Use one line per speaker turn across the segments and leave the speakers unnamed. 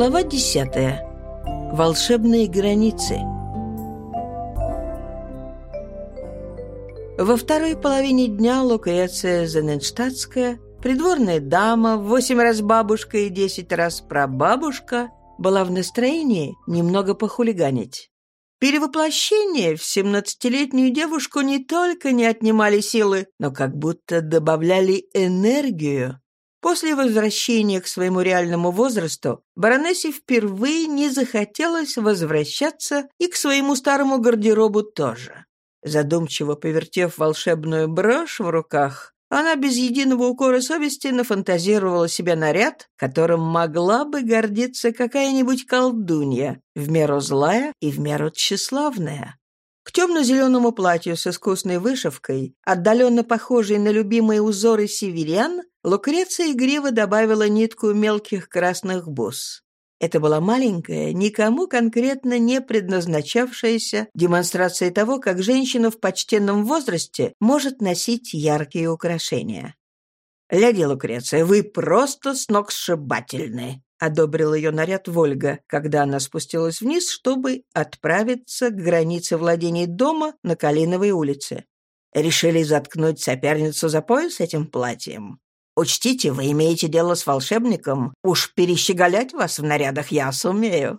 Глава десятая. Волшебные границы. Во второй половине дня Лукреция Зененштадтская, придворная дама, восемь раз бабушка и десять раз прабабушка, была в настроении немного похулиганить. Перевоплощение в семнадцатилетнюю девушку не только не отнимали силы, но как будто добавляли энергию. После возвращения к своему реальному возрасту баронессе впервые не захотелось возвращаться и к своему старому гардеробу тоже. Задумчиво повертев волшебную брошь в руках, она без единого укора совести нафантазировала себе наряд, которым могла бы гордиться какая-нибудь колдунья, в меру злая и в меру тщеславная. К темно-зеленому платью с искусной вышивкой, отдаленно похожей на любимые узоры северян, Лукреция игриво добавила нитку мелких красных бус. Это была маленькая, никому конкретно не предназначавшаяся демонстрация того, как женщина в почтенном возрасте может носить яркие украшения. «Леди Лукреция, вы просто сногсшибательны!» — одобрил ее наряд Вольга, когда она спустилась вниз, чтобы отправиться к границе владений дома на Калиновой улице. «Решили заткнуть соперницу за пояс этим платьем? Учтите, вы имеете дело с волшебником. Уж перещеголять вас в нарядах я сумею».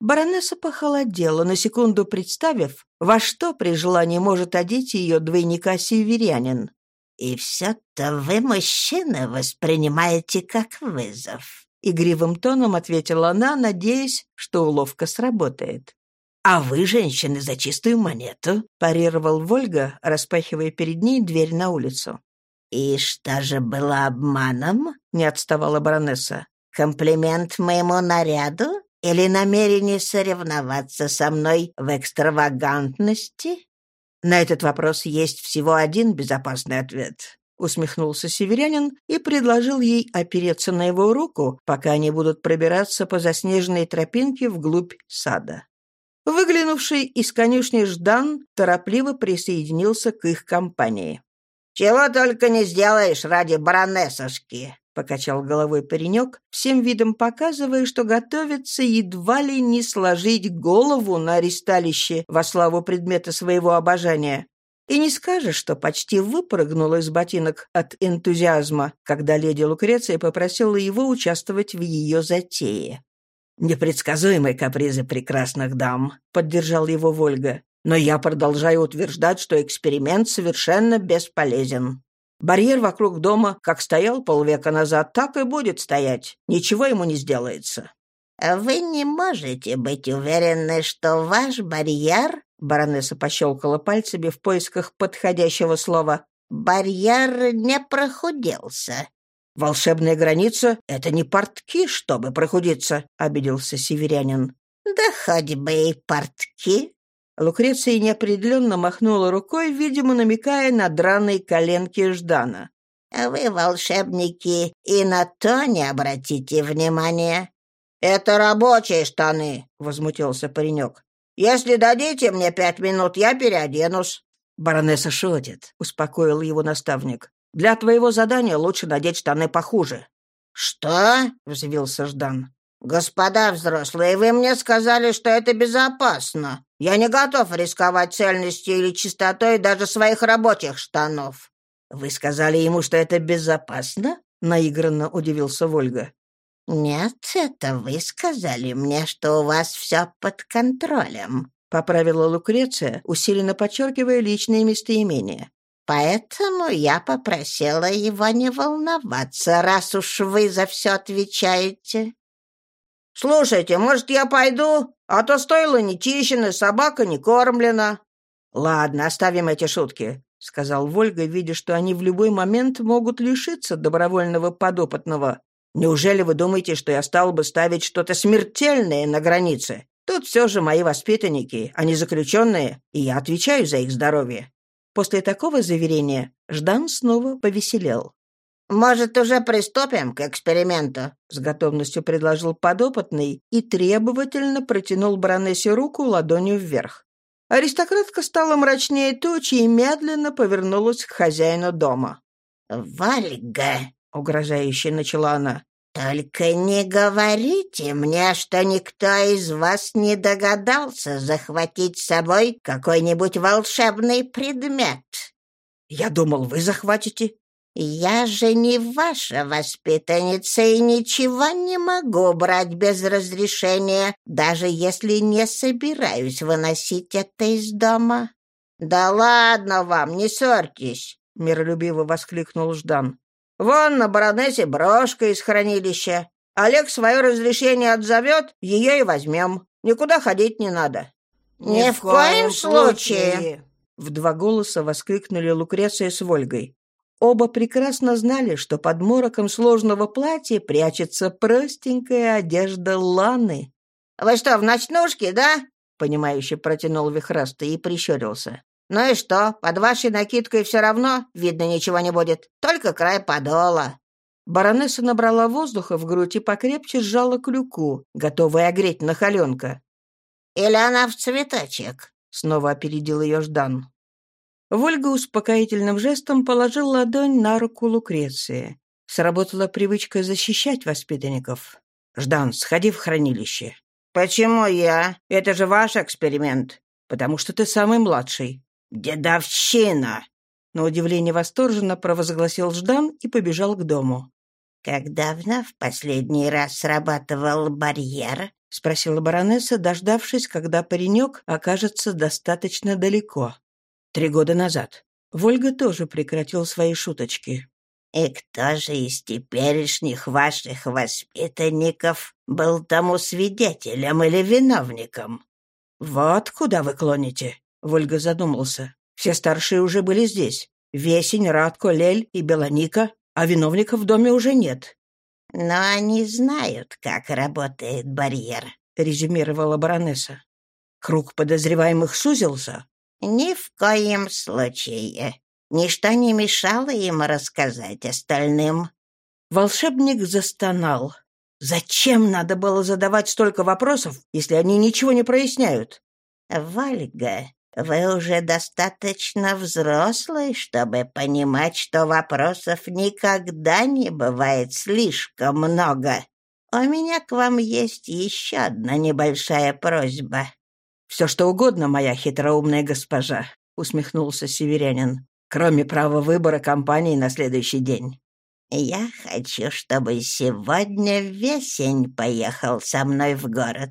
Баронесса похолодела, на секунду представив, во что при желании может одеть ее двойника-северянин.
«И все-то вы, мужчина, воспринимаете как вызов», —
игривым тоном ответила она, надеясь, что уловка сработает. «А вы, женщины, за чистую монету», — парировал Вольга, распахивая перед ней дверь на улицу.
«И что же было обманом?» — не отставала баронесса. «Комплимент моему наряду? Или намерение соревноваться со мной в экстравагантности?»
«На этот вопрос есть всего один безопасный ответ», — усмехнулся северянин и предложил ей опереться на его руку, пока они будут пробираться по заснеженной тропинке вглубь сада. Выглянувший из конюшни Ждан торопливо присоединился к их компании.
«Чего только не сделаешь ради баронессошки!»
— покачал головой паренек, всем видом показывая, что готовится едва ли не сложить голову на аресталище во славу предмета своего обожания. И не скажешь, что почти выпрыгнул из ботинок от энтузиазма, когда леди Лукреция попросила его участвовать в ее затее. «Непредсказуемые капризы прекрасных дам», — поддержал его Вольга. Но я продолжаю утверждать, что эксперимент совершенно бесполезен. Барьер вокруг дома, как стоял полвека назад, так и будет стоять. Ничего ему не сделается».
«Вы не можете быть уверены, что ваш барьер...» Баронесса пощелкала пальцами в поисках подходящего слова. «Барьер не прохудился».
«Волшебная граница — это не портки, чтобы прохудиться», — обиделся северянин.
«Да хоть бы и портки»,
Лукреция неопределенно махнула рукой, видимо, намекая на драные коленки Ждана.
«Вы, волшебники, и на то не обратите внимания».
«Это рабочие штаны», — возмутился паренек. «Если дадите мне пять минут, я переоденусь».
«Баронесса шутит», — успокоил его наставник. «Для твоего задания лучше надеть штаны похуже».
«Что?» — взвился Ждан. «Господа взрослые, вы мне сказали, что это безопасно. Я не готов рисковать цельностью или чистотой даже своих рабочих штанов».
«Вы сказали ему, что это безопасно?» — наигранно удивился Вольга.
«Нет, это вы сказали мне, что у вас все под контролем», —
поправила Лукреция, усиленно подчеркивая личные местоимения.
«Поэтому я попросила его не волноваться, раз уж вы за все отвечаете».
«Слушайте, может, я пойду? А то стоило не чищено, собака не кормлена».
«Ладно, оставим эти шутки», — сказал Вольга, видя, что они в любой момент могут лишиться добровольного подопытного. «Неужели вы думаете, что я стал бы ставить что-то смертельное на границе? Тут все же мои воспитанники, они заключенные, и я отвечаю за их здоровье». После такого заверения Ждан снова повеселел.
«Может, уже приступим к эксперименту?»
— с готовностью предложил подопытный и требовательно протянул баронессе руку ладонью вверх. Аристократка стала мрачнее тучи и медленно повернулась к хозяину дома.
«Вальга!»
— угрожающе начала она.
Только не говорите мне, что никто из вас не догадался захватить с собой какой-нибудь волшебный предмет.
Я думал, вы захватите.
Я же не ваша воспитанница и ничего не могу брать без разрешения, даже если не собираюсь выносить это из дома. Да ладно вам, не ссорьтесь, миролюбиво воскликнул Ждан. Вон на баронессе брошка из хранилища. Олег свое разрешение отзовет, ее и возьмем. Никуда ходить не надо».
«Ни в коем случае!»
В два голоса воскликнули Лукреция с Вольгой. Оба прекрасно знали, что под мороком сложного платья прячется простенькая одежда Ланы.
«Вы что, в ночнушке, да?»
— понимающе протянул Вихрастый и прищурился.
«Ну и что, под вашей накидкой все равно видно ничего не будет, только край подола».
Баронесса набрала воздуха в грудь и покрепче сжала клюку, готовая огреть нахаленка.
«Или она в цветочек?»
— снова опередил ее Ждан. Вольга успокоительным жестом положил ладонь на руку Лукреции. Сработала привычка защищать воспитанников. «Ждан, сходи в хранилище».
«Почему я? Это же ваш эксперимент».
«Потому что ты самый младший».
«Дедовщина!»
На удивление восторженно провозгласил Ждан и побежал к дому.
«Как давно в последний раз срабатывал барьер?»
— спросила баронесса, дождавшись, когда паренек окажется достаточно далеко. «Три года назад. Вольга тоже прекратил свои шуточки».
«И кто же из теперешних ваших воспитанников был тому свидетелем или виновником?»
«Вот куда вы клоните?» Вольга задумался. «Все старшие уже были здесь. Весень, Радко, Лель и Белоника, а виновников в доме уже нет».
«Но они знают, как работает барьер», —
резюмировала баронесса. «Круг подозреваемых сузился?»
«Ни в коем случае. Ничто не мешало им рассказать остальным».
Волшебник застонал. «Зачем надо было задавать столько вопросов, если они ничего не проясняют?»
«Вальга, вы уже достаточно взрослый, чтобы понимать, что вопросов никогда не бывает слишком много. У меня к вам есть еще одна небольшая просьба».
«Все что угодно, моя хитроумная госпожа», — усмехнулся северянин, «кроме права выбора компании на следующий день».
«Я хочу, чтобы сегодня весень поехал со мной в город».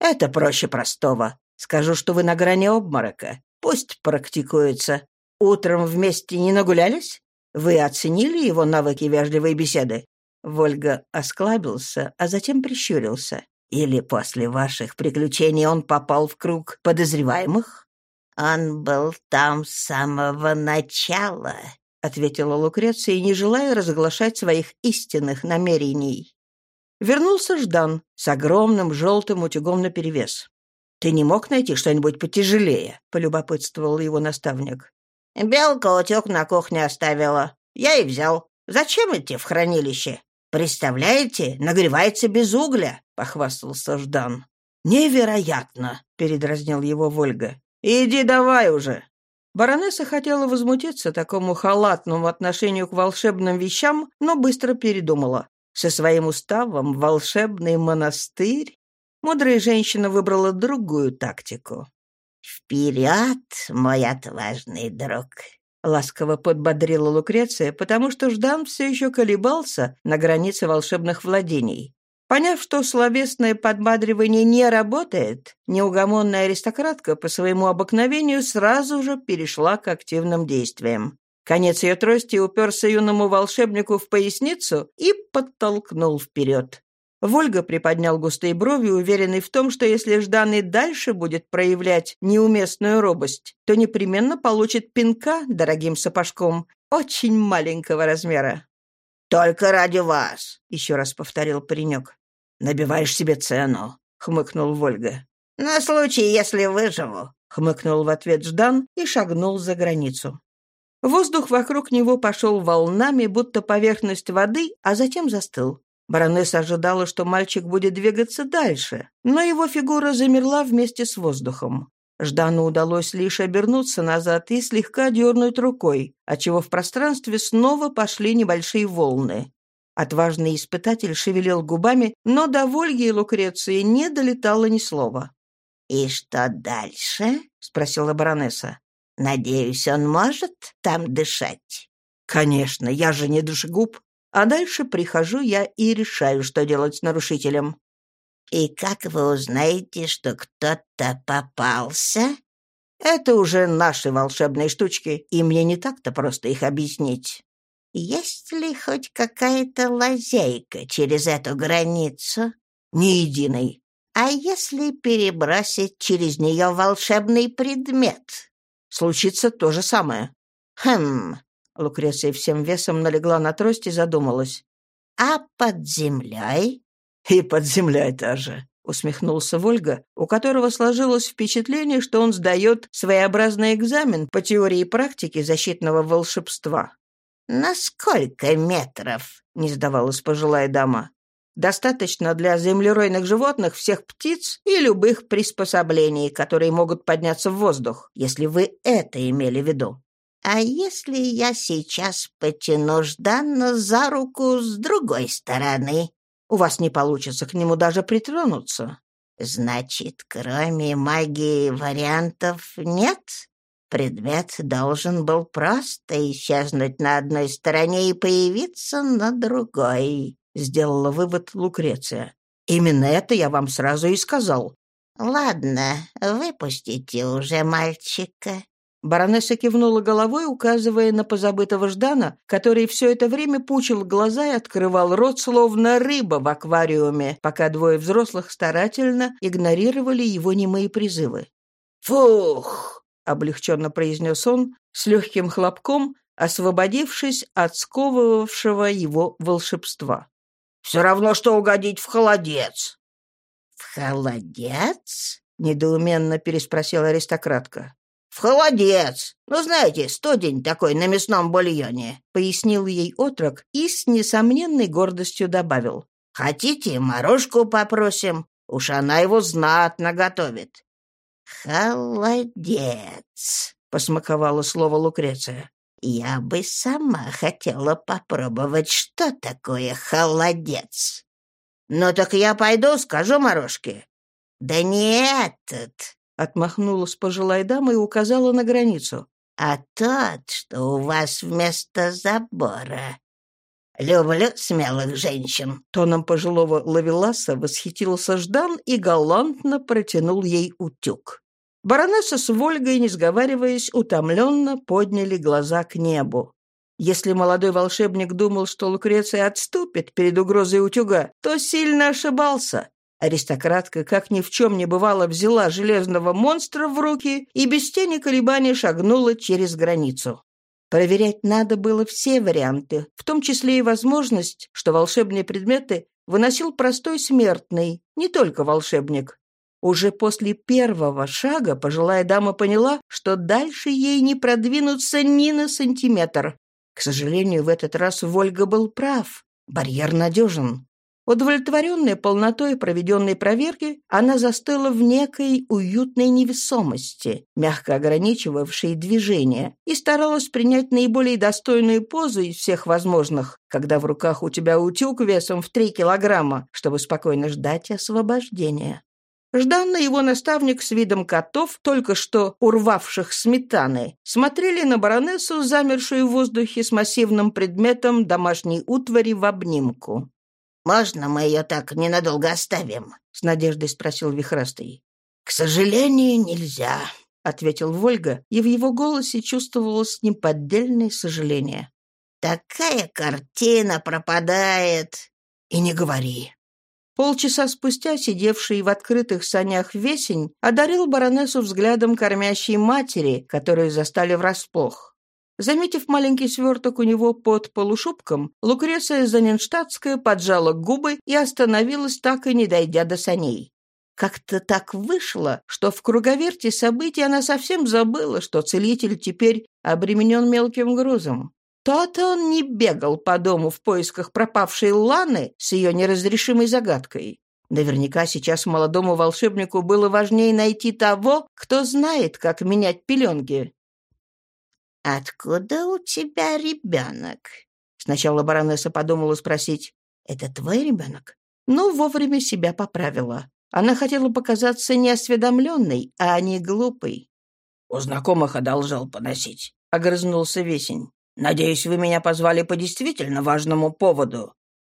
«Это проще простого. Скажу, что вы на грани обморока. Пусть практикуется. Утром вместе не нагулялись? Вы оценили его навыки вежливой беседы?» Вольга осклабился, а затем прищурился. «Или после ваших приключений он попал в круг подозреваемых?»
«Он был там с самого начала», —
ответила Лукреция, не желая разглашать своих истинных намерений. Вернулся Ждан с огромным желтым утюгом наперевес. «Ты не мог найти что-нибудь потяжелее?» — полюбопытствовал его наставник.
«Белка утюг на кухне оставила. Я и взял. Зачем идти в хранилище? Представляете, нагревается без угля», — похвастался Ждан.
«Невероятно!» — передразнил его Вольга. «Иди давай уже!» Баронесса хотела возмутиться такому халатному отношению к волшебным вещам, но быстро передумала. Со своим уставом волшебный монастырь Мудрая женщина выбрала другую тактику.
«Вперед, мой отважный друг!»
— ласково подбодрила Лукреция, потому что Ждан все еще колебался на границе волшебных владений. Поняв, что словесное подбадривание не работает, неугомонная аристократка по своему обыкновению сразу же перешла к активным действиям. Конец ее трости уперся юному волшебнику в поясницу и подтолкнул вперед. Вольга приподнял густые брови, уверенный в том, что если Ждан и дальше будет проявлять неуместную робость, то непременно получит пинка дорогим сапожком очень маленького размера.
«Только ради вас», —
еще раз повторил паренек. «Набиваешь себе цену», — хмыкнул Вольга.
«На случай, если выживу», —
хмыкнул в ответ Ждан и шагнул за границу. Воздух вокруг него пошел волнами, будто поверхность воды, а затем застыл. Баронесса ожидала, что мальчик будет двигаться дальше, но его фигура замерла вместе с воздухом. Ждану удалось лишь обернуться назад и слегка дернуть рукой, отчего в пространстве снова пошли небольшие волны. Отважный испытатель шевелил губами, но до Вольги и Лукреции не долетало ни слова.
«И что дальше?» — спросила баронесса. «Надеюсь, он может там дышать?»
«Конечно, я же не душегуб. А дальше прихожу я и решаю, что делать с нарушителем».
«И как вы узнаете, что кто-то попался?»
«Это уже наши волшебные штучки, и мне не так-то просто их объяснить».
«Есть ли хоть какая-то лазейка через эту границу?»
«Ни единой».
«А если перебросить через нее волшебный предмет?»
«Случится то же самое».
«Хм...»
Лукреция всем весом налегла на трость и задумалась.
«А под землей?»
«И под землей тоже», — усмехнулся Вольга, у которого сложилось впечатление, что он сдает своеобразный экзамен по теории и практике защитного волшебства.
«На сколько метров?» — не сдавалась пожилая дама.
«Достаточно для землеройных животных всех птиц и любых приспособлений, которые могут подняться в воздух, если вы это имели в виду».
«А если я сейчас потяну Жданна за руку с другой стороны?»
У вас не получится к нему даже притронуться.
Значит, кроме магии вариантов нет? Предмет должен был просто исчезнуть на одной стороне и появиться на другой, сделала вывод Лукреция.
Именно это я вам сразу и сказал.
Ладно, выпустите уже мальчика.
Баронесса кивнула головой, указывая на позабытого Ждана, который все это время пучил глаза и открывал рот, словно рыба в аквариуме, пока двое взрослых старательно игнорировали его немые призывы.
«Фух!»
— облегченно произнес он с легким хлопком, освободившись от сковывавшего его волшебства.
«Все равно, что угодить в холодец».
«В холодец?»
— недоуменно переспросила аристократка.
«В холодец! Ну, знаете, студень такой на мясном бульоне», —
пояснил ей отрок и с несомненной гордостью добавил.
«Хотите, морожку попросим? Уж она его знатно готовит».
«Холодец», —
посмаковало слово Лукреция.
«Я бы сама хотела попробовать, что такое холодец».
«Ну так я пойду, скажу Морошке».
«Да не этот»,
Отмахнулась пожилая дама и указала на границу.
«А тот, что у вас вместо забора».
«Люблю смелых женщин», —
тоном пожилого лавеласа восхитился Ждан и галантно протянул ей утюг. Баронесса с Вольгой, не сговариваясь, утомленно подняли глаза к небу. Если молодой волшебник думал, что Лукреция отступит перед угрозой утюга, то сильно ошибался. Аристократка, как ни в чем не бывало, взяла железного монстра в руки и без тени колебаний шагнула через границу. Проверять надо было все варианты, в том числе и возможность, что волшебные предметы выносил простой смертный, не только волшебник. Уже после первого шага пожилая дама поняла, что дальше ей не продвинуться ни на сантиметр. К сожалению, в этот раз Вольга был прав. Барьер надежен. Удовлетворенная полнотой проведенной проверки, она застыла в некой уютной невесомости, мягко ограничивавшей движение, и старалась принять наиболее достойную позу из всех возможных, когда в руках у тебя утюг весом в три килограмма, чтобы спокойно ждать освобождения. Ждан и его наставник с видом котов, только что урвавших сметаны, смотрели на баронессу, замершую в воздухе с массивным предметом домашней утвари в обнимку.
«Можно мы ее так ненадолго оставим?»
— с надеждой спросил Вихрастый.
«К сожалению, нельзя», —
ответил Вольга, и в его голосе чувствовалось неподдельное сожаление.
«Такая картина пропадает!» «И не говори!»
Полчаса спустя, сидевший в открытых санях весень, одарил баронессу взглядом кормящей матери, которую застали врасплох. Заметив маленький сверток у него под полушубком, Лукреция Заненштадтская поджала губы и остановилась, так и не дойдя до саней. Как-то так вышло, что в круговерте событий она совсем забыла, что целитель теперь обременен мелким грузом. То-то он не бегал по дому в поисках пропавшей Ланы с ее неразрешимой загадкой. Наверняка сейчас молодому волшебнику было важнее найти того, кто знает, как менять пеленки.
«Откуда у тебя ребенок?»
Сначала баронесса подумала спросить, «Это твой ребенок?» Но вовремя себя поправила. Она хотела показаться неосведомленной, а не глупой.
«У знакомых одолжал поносить», —
огрызнулся Весень.
«Надеюсь, вы меня позвали по действительно важному поводу».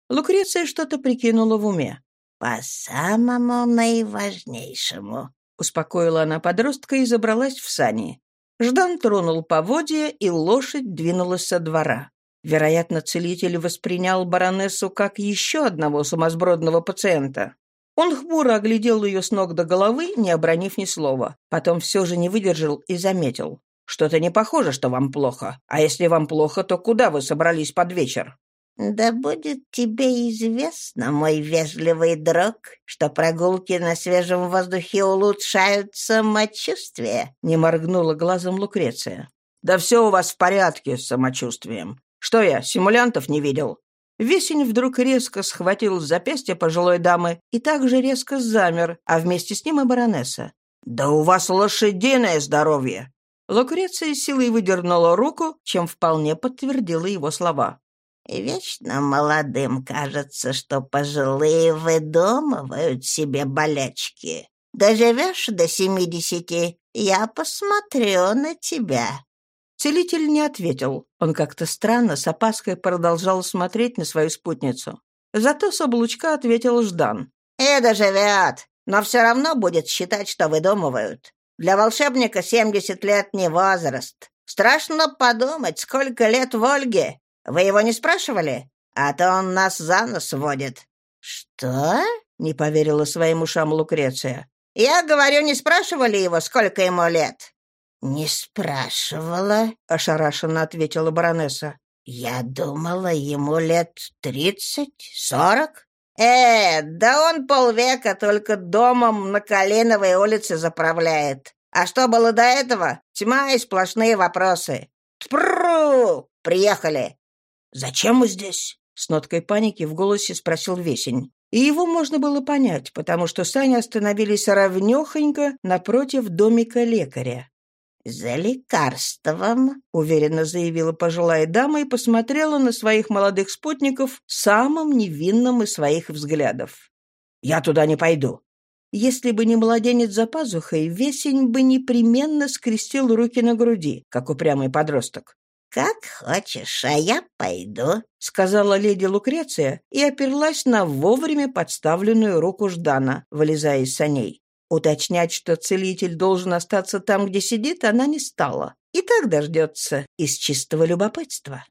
Лукреция что-то прикинула в уме.
«По самому наиважнейшему», —
успокоила она подростка и забралась в сани. Ждан тронул поводья, и лошадь двинулась со двора. Вероятно, целитель воспринял баронессу как еще одного сумасбродного пациента. Он хмуро оглядел ее с ног до головы, не обронив ни слова. Потом все же не выдержал и заметил. «Что-то не похоже, что вам плохо. А если вам плохо, то куда вы собрались под вечер?»
«Да будет тебе известно, мой вежливый друг, что прогулки на свежем воздухе улучшают самочувствие», —
не моргнула глазом Лукреция. «Да все у вас в порядке с самочувствием. Что я, симулянтов не видел?» Весень вдруг резко схватил запястье пожилой дамы и также резко замер, а вместе с ним и баронесса. «Да у вас лошадиное здоровье!» Лукреция силой выдернула руку, чем вполне подтвердила его слова.
Вечно молодым кажется, что пожилые выдумывают себе болячки. Доживешь до семидесяти, я посмотрю на тебя».
Целитель не ответил. Он как-то странно, с опаской продолжал смотреть на свою спутницу. Зато с облучка ответил Ждан.
«И доживет, но все равно будет считать, что выдумывают. Для волшебника семьдесят лет не возраст. Страшно подумать, сколько лет в Ольге. Вы его не спрашивали? А то он нас за нос водит».
«Что?»
— не поверила своим ушам Лукреция.
«Я говорю, не спрашивали его, сколько ему лет?»
«Не спрашивала», —
ошарашенно ответила баронесса.
«Я думала, ему лет тридцать, сорок».
«Э, да он полвека только домом на Калиновой улице заправляет. А что было до этого? Тьма и сплошные вопросы. Тпру! Приехали.
«Зачем мы здесь?» — с ноткой паники в голосе спросил Весень. И его можно было понять, потому что сани остановились ровнёхонько напротив домика лекаря.
«За лекарством», —
уверенно заявила пожилая дама и посмотрела на своих молодых спутников самым невинным из своих взглядов. «Я туда не пойду». Если бы не младенец за пазухой, Весень бы непременно скрестил руки на груди, как упрямый подросток.
«Как хочешь, а я пойду», —
сказала леди Лукреция и оперлась на вовремя подставленную руку Ждана, вылезая из саней. Уточнять, что целитель должен остаться там, где сидит, она не стала. И так дождется из чистого любопытства.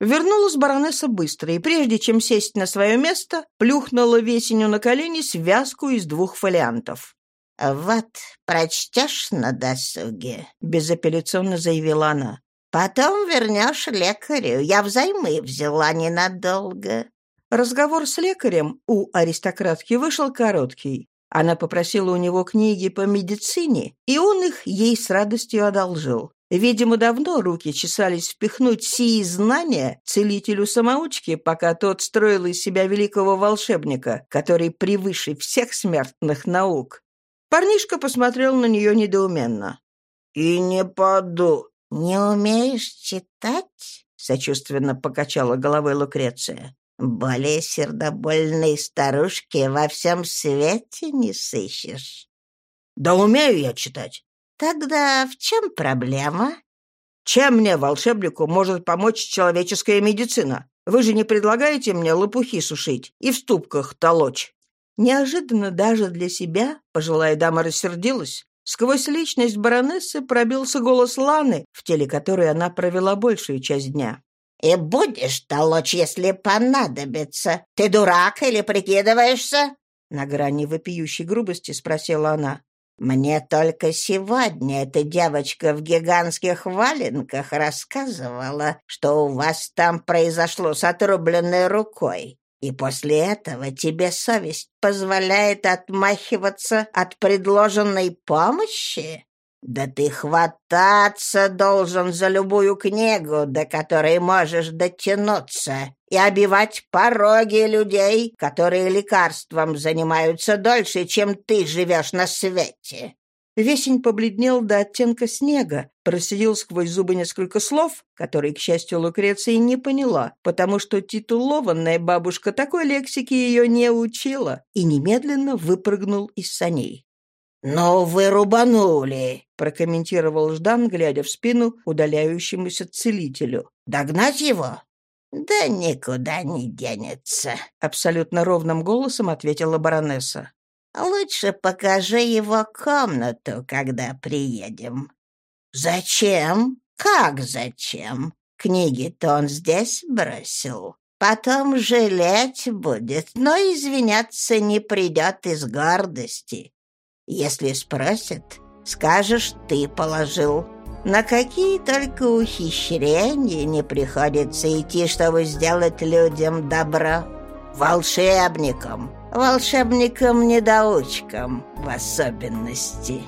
Вернулась баронесса быстро, и прежде чем сесть на свое место, плюхнула весеню на колени связку из двух фолиантов.
«Вот, прочтешь на досуге», —
безапелляционно заявила она.
Потом вернешь лекарю. Я взаймы взяла ненадолго».
Разговор с лекарем у аристократки вышел короткий. Она попросила у него книги по медицине, и он их ей с радостью одолжил. Видимо, давно руки чесались впихнуть сии знания целителю-самоучке, пока тот строил из себя великого волшебника, который превыше всех смертных наук. Парнишка посмотрел на нее недоуменно.
«И не поду»,
«Не умеешь читать?»
— сочувственно покачала головой Лукреция.
«Более сердобольной старушки во всем свете не сыщешь».
«Да умею я читать».
«Тогда в чем проблема?»
«Чем мне, волшебнику, может помочь человеческая медицина? Вы же не предлагаете мне лопухи сушить и в ступках толочь?» Неожиданно даже для себя пожилая дама рассердилась, Сквозь личность баронессы пробился голос Ланы, в теле которой она провела большую часть дня.
«И будешь толочь, если понадобится. Ты дурак или прикидываешься?»
На грани вопиющей грубости спросила она.
«Мне только сегодня эта девочка в гигантских валенках рассказывала, что у вас там произошло с отрубленной рукой. И после этого тебе совесть позволяет отмахиваться от предложенной помощи? Да ты хвататься должен за любую книгу, до которой можешь дотянуться, и обивать пороги людей, которые лекарством занимаются дольше, чем ты живешь на свете.
Весень побледнел до оттенка снега, просидел сквозь зубы несколько слов, которые, к счастью, Лукреция не поняла, потому что титулованная бабушка такой лексики ее не учила, и немедленно выпрыгнул из саней.
«Ну вы рубанули!»
— прокомментировал Ждан, глядя в спину удаляющемуся целителю.
«Догнать его?»
«Да никуда не денется», —
абсолютно ровным голосом ответила баронесса.
Лучше покажи его комнату, когда приедем».
«Зачем?
Как зачем? Книги-то он здесь бросил. Потом жалеть будет, но извиняться не придет из гордости. Если спросят, скажешь, ты положил. На какие только ухищрения не приходится идти, чтобы сделать людям добро. Волшебникам, волшебникам-недоучкам в особенности.